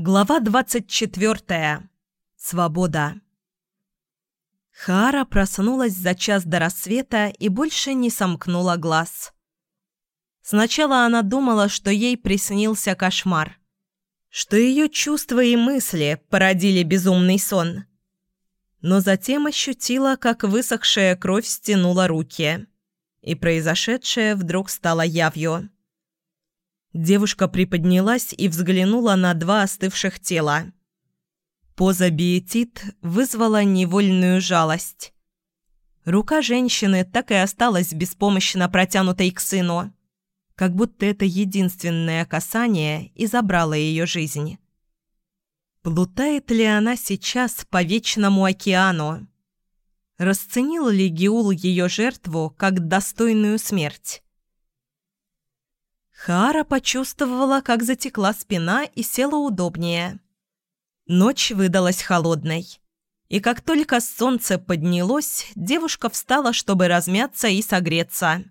Глава 24. Свобода. Хара проснулась за час до рассвета и больше не сомкнула глаз. Сначала она думала, что ей приснился кошмар, что ее чувства и мысли породили безумный сон. Но затем ощутила, как высохшая кровь стянула руки, и произошедшее вдруг стало явью. Девушка приподнялась и взглянула на два остывших тела. Поза биетит вызвала невольную жалость. Рука женщины так и осталась беспомощно протянутой к сыну, как будто это единственное касание и забрало ее жизнь. Плутает ли она сейчас по вечному океану? Расценил ли Геул ее жертву как достойную смерть? Хара почувствовала, как затекла спина и села удобнее. Ночь выдалась холодной. И как только солнце поднялось, девушка встала, чтобы размяться и согреться.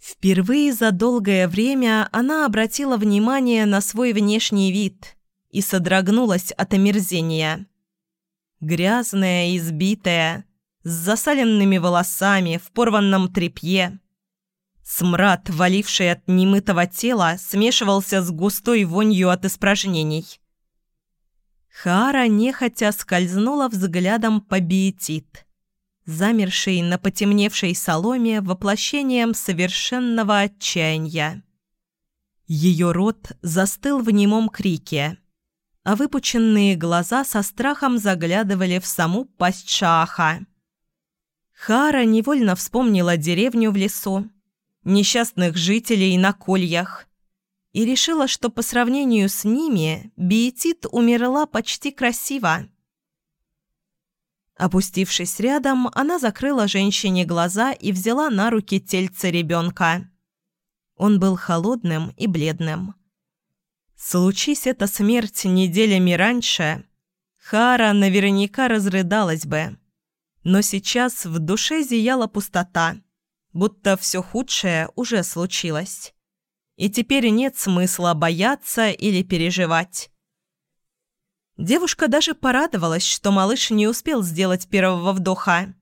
Впервые за долгое время она обратила внимание на свой внешний вид и содрогнулась от омерзения. Грязная, избитая, с засаленными волосами, в порванном тряпье – Смрад, валивший от немытого тела, смешивался с густой вонью от испражнений. Хара нехотя скользнула взглядом по биетит, замершей на потемневшей соломе воплощением совершенного отчаяния. Ее рот застыл в немом крике, а выпученные глаза со страхом заглядывали в саму пасть Шааха. Хара невольно вспомнила деревню в лесу, несчастных жителей на кольях, и решила, что по сравнению с ними Биетит умерла почти красиво. Опустившись рядом, она закрыла женщине глаза и взяла на руки тельце ребенка. Он был холодным и бледным. Случись эта смерть неделями раньше, Хара наверняка разрыдалась бы. Но сейчас в душе зияла пустота – будто все худшее уже случилось. И теперь нет смысла бояться или переживать. Девушка даже порадовалась, что малыш не успел сделать первого вдоха.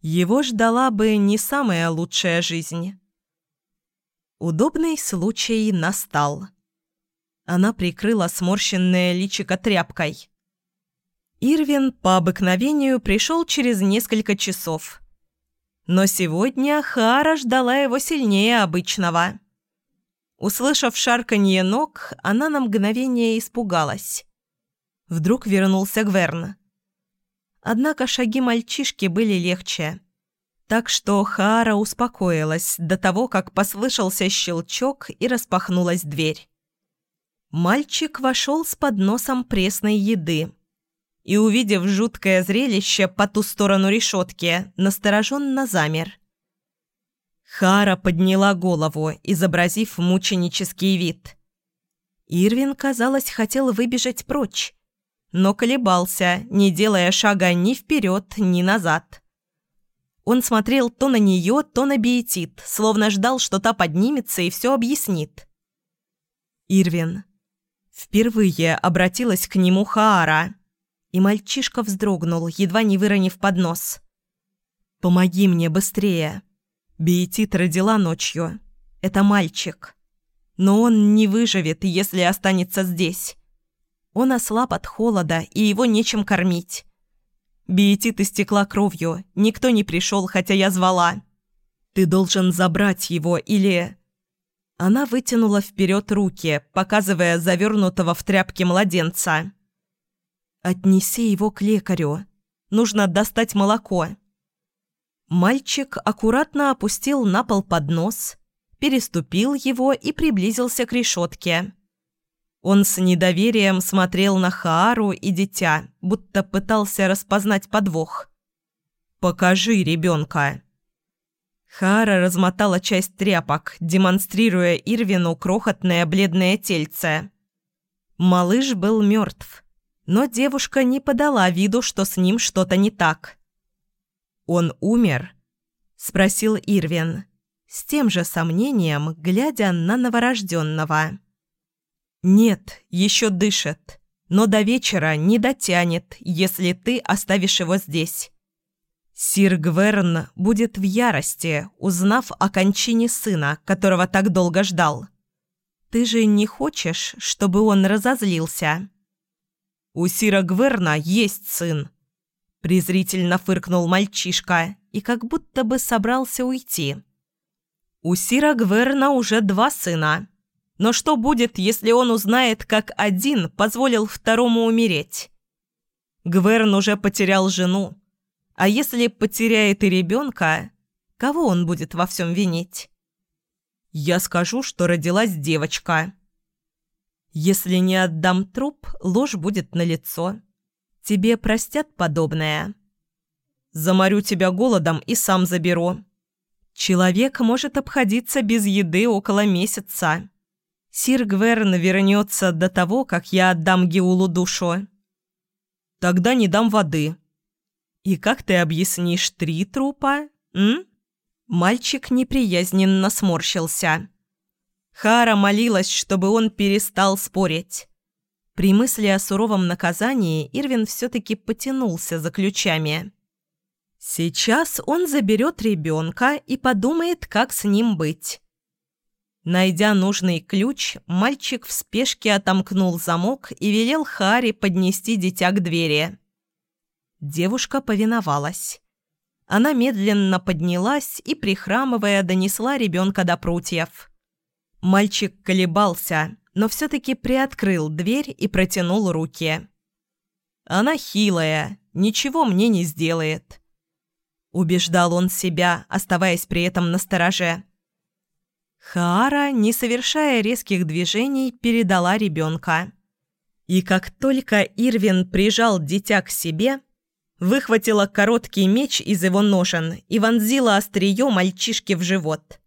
Его ждала бы не самая лучшая жизнь. Удобный случай настал. Она прикрыла сморщенное личико тряпкой. Ирвин по обыкновению пришел через несколько часов – но сегодня Хара ждала его сильнее обычного. Услышав шарканье ног, она на мгновение испугалась. Вдруг вернулся Гверн. Однако шаги мальчишки были легче. Так что Хара успокоилась до того, как послышался щелчок и распахнулась дверь. Мальчик вошел с подносом пресной еды и, увидев жуткое зрелище по ту сторону решетки, настороженно замер. Хара подняла голову, изобразив мученический вид. Ирвин, казалось, хотел выбежать прочь, но колебался, не делая шага ни вперед, ни назад. Он смотрел то на нее, то на Биетит, словно ждал, что та поднимется и все объяснит. Ирвин. Впервые обратилась к нему Хаара и мальчишка вздрогнул, едва не выронив поднос. «Помоги мне быстрее!» Биетит родила ночью. Это мальчик. Но он не выживет, если останется здесь. Он ослаб от холода, и его нечем кормить. Биетит истекла кровью, никто не пришел, хотя я звала. Ты должен забрать его или... Она вытянула вперед руки, показывая завернутого в тряпки младенца. «Отнеси его к лекарю. Нужно достать молоко». Мальчик аккуратно опустил на пол поднос, переступил его и приблизился к решетке. Он с недоверием смотрел на Хаару и дитя, будто пытался распознать подвох. «Покажи ребенка». Хара размотала часть тряпок, демонстрируя Ирвину крохотное бледное тельце. Малыш был мертв но девушка не подала виду, что с ним что-то не так. «Он умер?» – спросил Ирвин, с тем же сомнением, глядя на новорожденного. «Нет, еще дышит, но до вечера не дотянет, если ты оставишь его здесь». Сир Гверн будет в ярости, узнав о кончине сына, которого так долго ждал. Ты же не хочешь, чтобы он разозлился?» «У Сира Гверна есть сын», – презрительно фыркнул мальчишка и как будто бы собрался уйти. «У Сира Гверна уже два сына. Но что будет, если он узнает, как один позволил второму умереть? Гверн уже потерял жену. А если потеряет и ребенка, кого он будет во всем винить?» «Я скажу, что родилась девочка», если не отдам труп, ложь будет налицо. Тебе простят подобное. Заморю тебя голодом и сам заберу. Человек может обходиться без еды около месяца. Сир Гверн вернется до того, как я отдам Геулу душу. Тогда не дам воды. И как ты объяснишь три трупа, м? Мальчик неприязненно сморщился. Хара молилась, чтобы он перестал спорить. При мысли о суровом наказании Ирвин все-таки потянулся за ключами. Сейчас он заберет ребенка и подумает, как с ним быть. Найдя нужный ключ, мальчик в спешке отомкнул замок и велел Харе поднести дитя к двери. Девушка повиновалась. Она медленно поднялась и, прихрамывая, донесла ребенка до прутьев. Мальчик колебался, но все-таки приоткрыл дверь и протянул руки. «Она хилая, ничего мне не сделает», – убеждал он себя, оставаясь при этом на стороже. Хаара, не совершая резких движений, передала ребенка. И как только Ирвин прижал дитя к себе, выхватила короткий меч из его ножен и вонзила острие мальчишке в живот.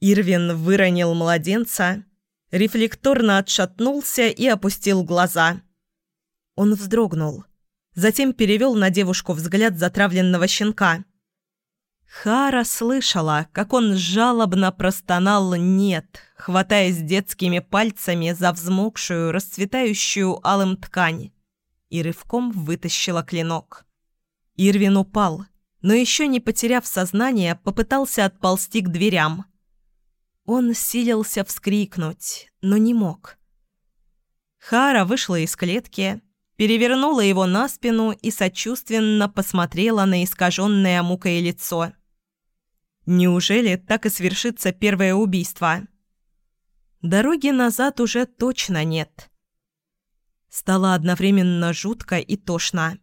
Ирвин выронил младенца, рефлекторно отшатнулся и опустил глаза. Он вздрогнул. Затем перевел на девушку взгляд затравленного щенка. Хара слышала, как он жалобно простонал «нет», хватаясь детскими пальцами за взмокшую, расцветающую алым ткань, и рывком вытащила клинок. Ирвин упал, но еще не потеряв сознание, попытался отползти к дверям – он силился вскрикнуть, но не мог. Хара вышла из клетки, перевернула его на спину и сочувственно посмотрела на искаженное мукой лицо. Неужели так и свершится первое убийство? Дороги назад уже точно нет. Стало одновременно жутко и тошно.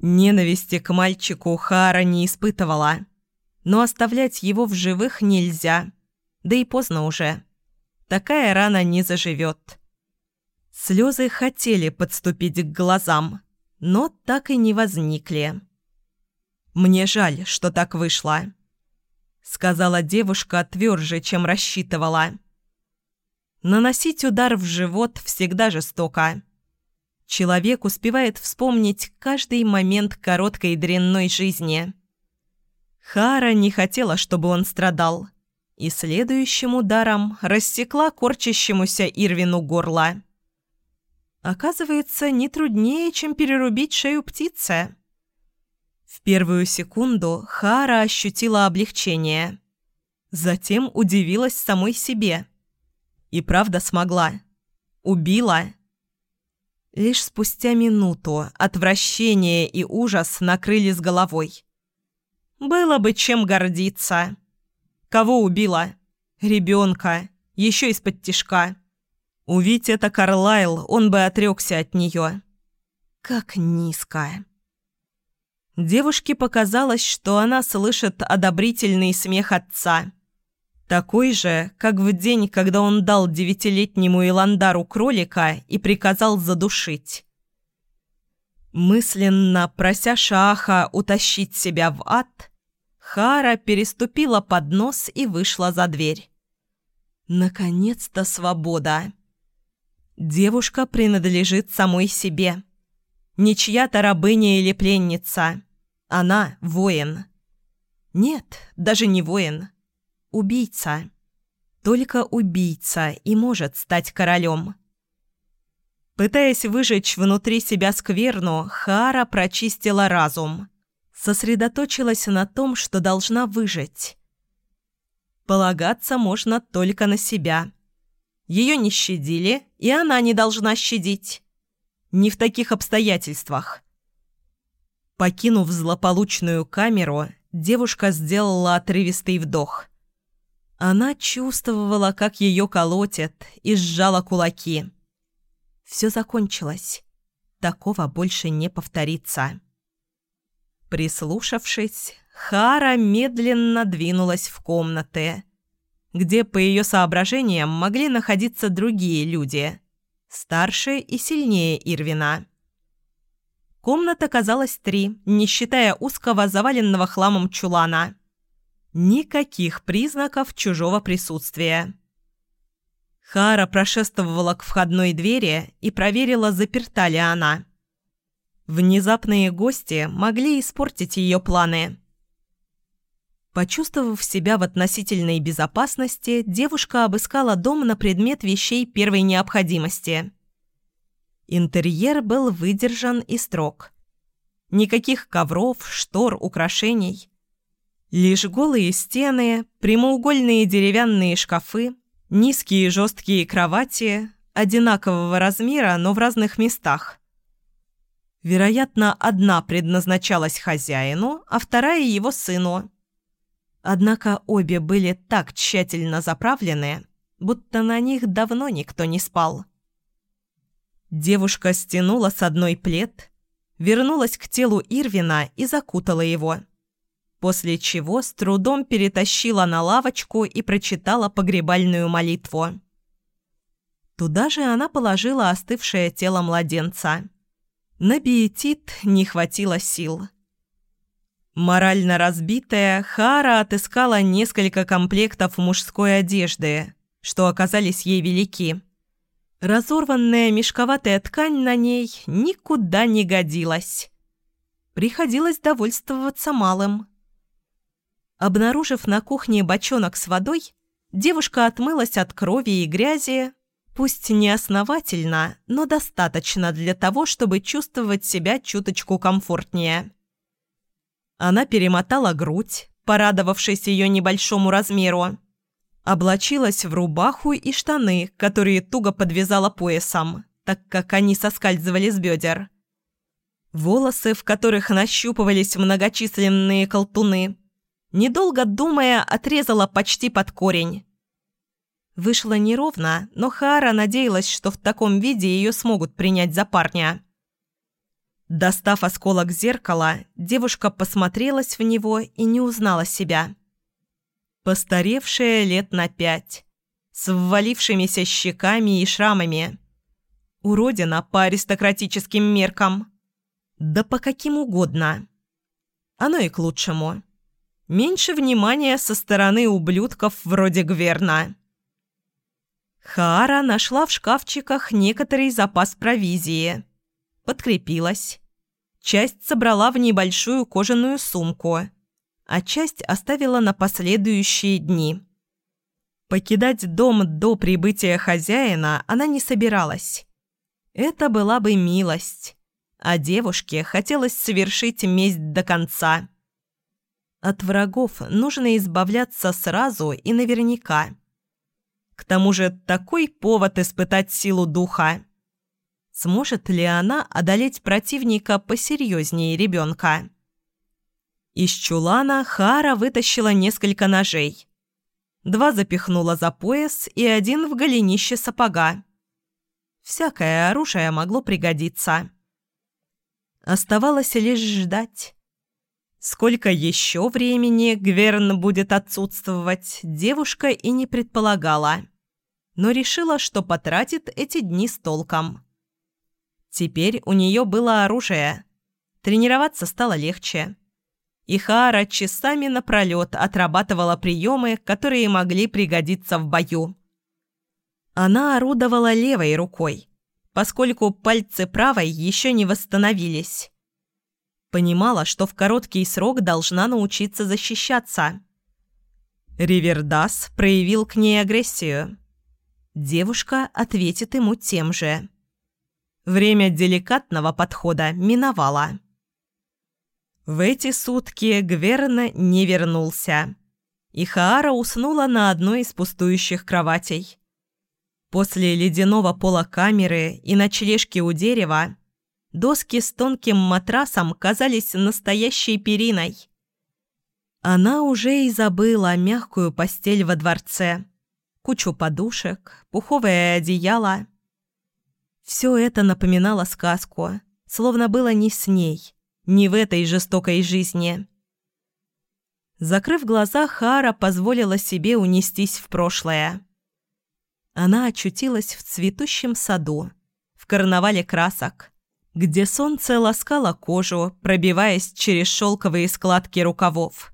Ненависти к мальчику Хара не испытывала, но оставлять его в живых нельзя. Да и поздно уже. Такая рана не заживет. Слезы хотели подступить к глазам, но так и не возникли. «Мне жаль, что так вышло», — сказала девушка тверже, чем рассчитывала. Наносить удар в живот всегда жестоко. Человек успевает вспомнить каждый момент короткой дрянной жизни. Хара не хотела, чтобы он страдал и следующим ударом рассекла корчащемуся Ирвину горло. Оказывается, не труднее, чем перерубить шею птицы. В первую секунду Хара ощутила облегчение. Затем удивилась самой себе. И правда смогла. Убила. Лишь спустя минуту отвращение и ужас накрыли с головой. Было бы чем гордиться. Кого убила? Ребенка. Еще из-под тишка. Увидь это Карлайл, он бы отрекся от нее. Как низко. Девушке показалось, что она слышит одобрительный смех отца. Такой же, как в день, когда он дал девятилетнему Иландару кролика и приказал задушить. Мысленно прося Шааха утащить себя в ад, Хара переступила поднос и вышла за дверь. Наконец-то свобода. Девушка принадлежит самой себе. Не чья-то рабыня или пленница. Она воин. Нет, даже не воин. Убийца. Только убийца и может стать королем. Пытаясь выжечь внутри себя скверну, Хара прочистила разум. Сосредоточилась на том, что должна выжить. Полагаться можно только на себя. Ее не щадили, и она не должна щадить. Не в таких обстоятельствах. Покинув злополучную камеру, девушка сделала отрывистый вдох. Она чувствовала, как ее колотят, и сжала кулаки. Все закончилось. Такого больше не повторится. Прислушавшись, Хара медленно двинулась в комнаты, где, по ее соображениям, могли находиться другие люди, старше и сильнее Ирвина. Комнат оказалось три, не считая узкого заваленного хламом чулана. Никаких признаков чужого присутствия. Хара прошествовала к входной двери и проверила, заперта ли она. Внезапные гости могли испортить ее планы. Почувствовав себя в относительной безопасности, девушка обыскала дом на предмет вещей первой необходимости. Интерьер был выдержан и строг. Никаких ковров, штор, украшений. Лишь голые стены, прямоугольные деревянные шкафы, низкие жесткие кровати, одинакового размера, но в разных местах. Вероятно, одна предназначалась хозяину, а вторая его сыну. Однако обе были так тщательно заправлены, будто на них давно никто не спал. Девушка стянула с одной плед, вернулась к телу Ирвина и закутала его. После чего с трудом перетащила на лавочку и прочитала погребальную молитву. Туда же она положила остывшее тело младенца. На биетит не хватило сил. Морально разбитая, Хара отыскала несколько комплектов мужской одежды, что оказались ей велики. Разорванная мешковатая ткань на ней никуда не годилась. Приходилось довольствоваться малым. Обнаружив на кухне бочонок с водой, девушка отмылась от крови и грязи, пусть не основательно, но достаточно для того, чтобы чувствовать себя чуточку комфортнее. Она перемотала грудь, порадовавшись ее небольшому размеру, Облачилась в рубаху и штаны, которые туго подвязала поясом, так как они соскальзывали с бедер. Волосы, в которых нащупывались многочисленные колтуны. Недолго думая, отрезала почти под корень. Вышло неровно, но Хара надеялась, что в таком виде ее смогут принять за парня. Достав осколок зеркала, девушка посмотрелась в него и не узнала себя постаревшая лет на пять, с ввалившимися щеками и шрамами. Уродина по аристократическим меркам. Да по каким угодно. Оно и к лучшему. Меньше внимания со стороны ублюдков вроде Гверна. Хаара нашла в шкафчиках некоторый запас провизии. Подкрепилась. Часть собрала в небольшую кожаную сумку – а часть оставила на последующие дни. Покидать дом до прибытия хозяина она не собиралась. Это была бы милость, а девушке хотелось совершить месть до конца. От врагов нужно избавляться сразу и наверняка. К тому же такой повод испытать силу духа. Сможет ли она одолеть противника посерьезнее ребенка? Из чулана Хара вытащила несколько ножей. Два запихнула за пояс и один в голенище сапога. Всякое оружие могло пригодиться. Оставалось лишь ждать. Сколько еще времени Гверн будет отсутствовать, девушка и не предполагала, но решила, что потратит эти дни с толком. Теперь у нее было оружие. Тренироваться стало легче и Хаара часами напролет отрабатывала приемы, которые могли пригодиться в бою. Она орудовала левой рукой, поскольку пальцы правой еще не восстановились. Понимала, что в короткий срок должна научиться защищаться. Ривердас проявил к ней агрессию. Девушка ответит ему тем же. Время деликатного подхода миновало. В эти сутки Гверна не вернулся, и Хаара уснула на одной из пустующих кроватей. После ледяного пола камеры и ночлежки у дерева доски с тонким матрасом казались настоящей периной. Она уже и забыла мягкую постель во дворце, кучу подушек, пуховое одеяло. Все это напоминало сказку, словно было не с ней, не в этой жестокой жизни. Закрыв глаза, Хара позволила себе унестись в прошлое. Она очутилась в цветущем саду, в карнавале красок, где солнце ласкало кожу, пробиваясь через шелковые складки рукавов.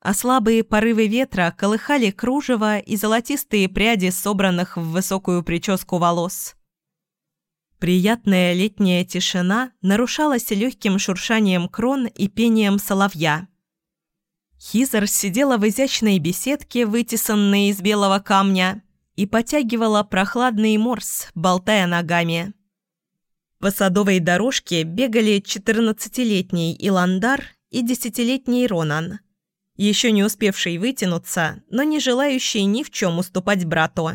А слабые порывы ветра колыхали кружево и золотистые пряди, собранных в высокую прическу волос. Приятная летняя тишина нарушалась легким шуршанием крон и пением соловья. Хизер сидела в изящной беседке, вытесанной из белого камня, и потягивала прохладный морс, болтая ногами. По садовой дорожке бегали 14-летний Иландар и 10-летний Ронан, еще не успевший вытянуться, но не желающий ни в чем уступать брату.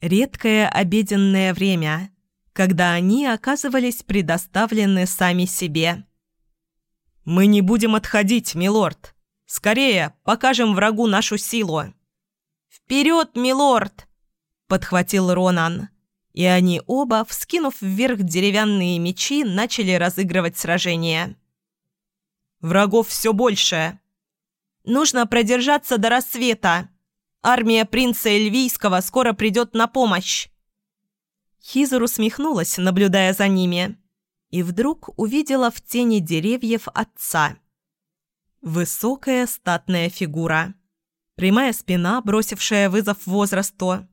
Редкое обеденное время, когда они оказывались предоставлены сами себе. «Мы не будем отходить, милорд. Скорее, покажем врагу нашу силу!» «Вперед, милорд!» – подхватил Ронан. И они оба, вскинув вверх деревянные мечи, начали разыгрывать сражение. «Врагов все больше!» «Нужно продержаться до рассвета! Армия принца Эльвийского скоро придет на помощь!» Хизер усмехнулась, наблюдая за ними, и вдруг увидела в тени деревьев отца. Высокая статная фигура. Прямая спина, бросившая вызов возрасту.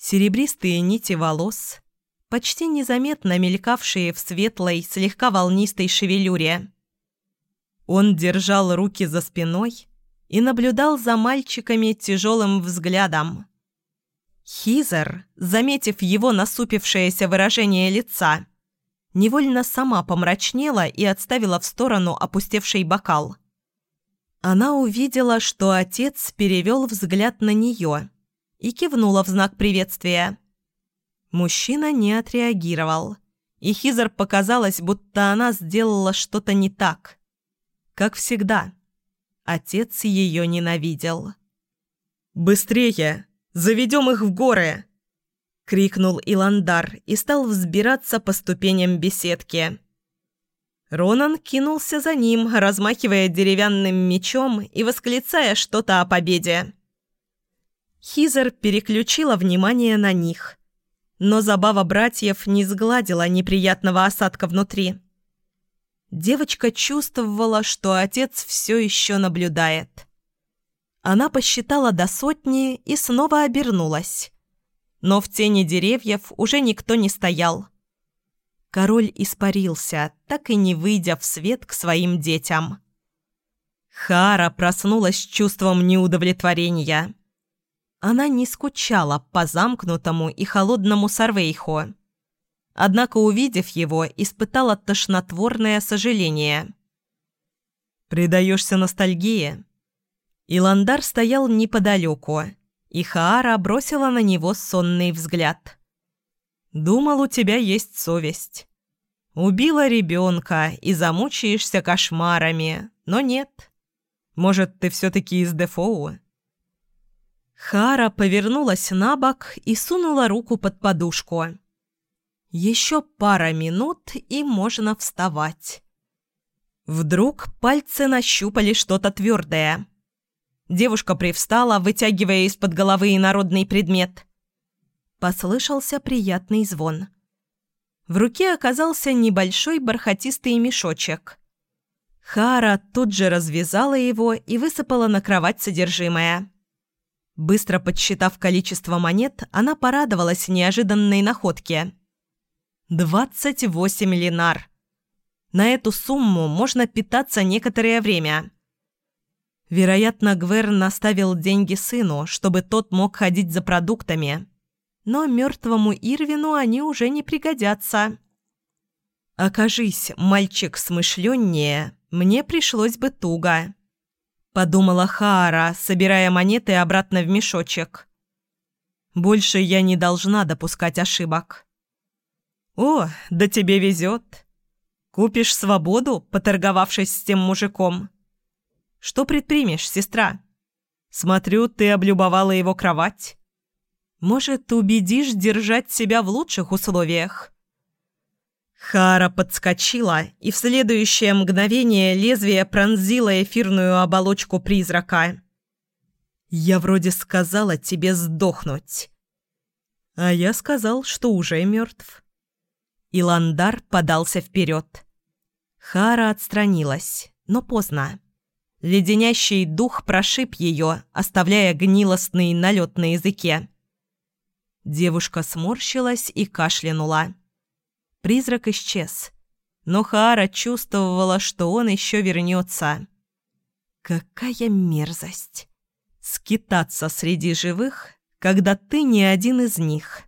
Серебристые нити волос, почти незаметно мелькавшие в светлой, слегка волнистой шевелюре. Он держал руки за спиной и наблюдал за мальчиками тяжелым взглядом. Хизер, заметив его насупившееся выражение лица, невольно сама помрачнела и отставила в сторону опустевший бокал – она увидела, что отец перевел взгляд на нее и кивнула в знак приветствия. Мужчина не отреагировал, и Хизер показалось, будто она сделала что-то не так. Как всегда, отец ее ненавидел. «Быстрее! Заведем их в горы!» — крикнул Иландар и стал взбираться по ступеням беседки. Ронан кинулся за ним, размахивая деревянным мечом и восклицая что-то о победе. Хизер переключила внимание на них. Но забава братьев не сгладила неприятного осадка внутри. Девочка чувствовала, что отец все еще наблюдает. Она посчитала до сотни и снова обернулась. Но в тени деревьев уже никто не стоял. Король испарился, так и не выйдя в свет к своим детям. Хара проснулась с чувством неудовлетворения. Она не скучала по замкнутому и холодному Сарвейху. Однако, увидев его, испытала тошнотворное сожаление. «Предаешься ностальгии?» Иландар стоял неподалеку, и Хаара бросила на него сонный взгляд. Думал, у тебя есть совесть. Убила ребенка и замучаешься кошмарами, но нет. Может, ты все-таки из Дефоу?» Хара повернулась на бок и сунула руку под подушку. Еще пара минут, и можно вставать. Вдруг пальцы нащупали что-то твердое. Девушка привстала, вытягивая из-под головы инородный предмет. Послышался приятный звон. В руке оказался небольшой бархатистый мешочек. Хара тут же развязала его и высыпала на кровать содержимое. Быстро подсчитав количество монет, она порадовалась неожиданной находке. «Двадцать восемь линар!» На эту сумму можно питаться некоторое время. Вероятно, Гвер наставил деньги сыну, чтобы тот мог ходить за продуктами. но мертвому Ирвину они уже не пригодятся. Окажись, мальчик смышленнее, мне пришлось бы туго. Подумала Хаара, собирая монеты обратно в мешочек. Больше я не должна допускать ошибок. «О, да тебе везет. Купишь свободу, поторговавшись с тем мужиком. Что предпримешь, сестра? Смотрю, ты облюбовала его кровать. Может, убедишь держать себя в лучших условиях?» Хара подскочила, и в следующее мгновение лезвие пронзило эфирную оболочку призрака. «Я вроде сказала тебе сдохнуть». А я сказал, что уже мертв. Иландар подался вперед. Хара отстранилась, но поздно. Леденящий дух прошиб ее, оставляя гнилостный налет на языке. Девушка сморщилась и кашлянула. Призрак исчез. Но Хаара чувствовала, что он еще вернется. Какая мерзость! Скитаться среди живых, когда ты не один из них.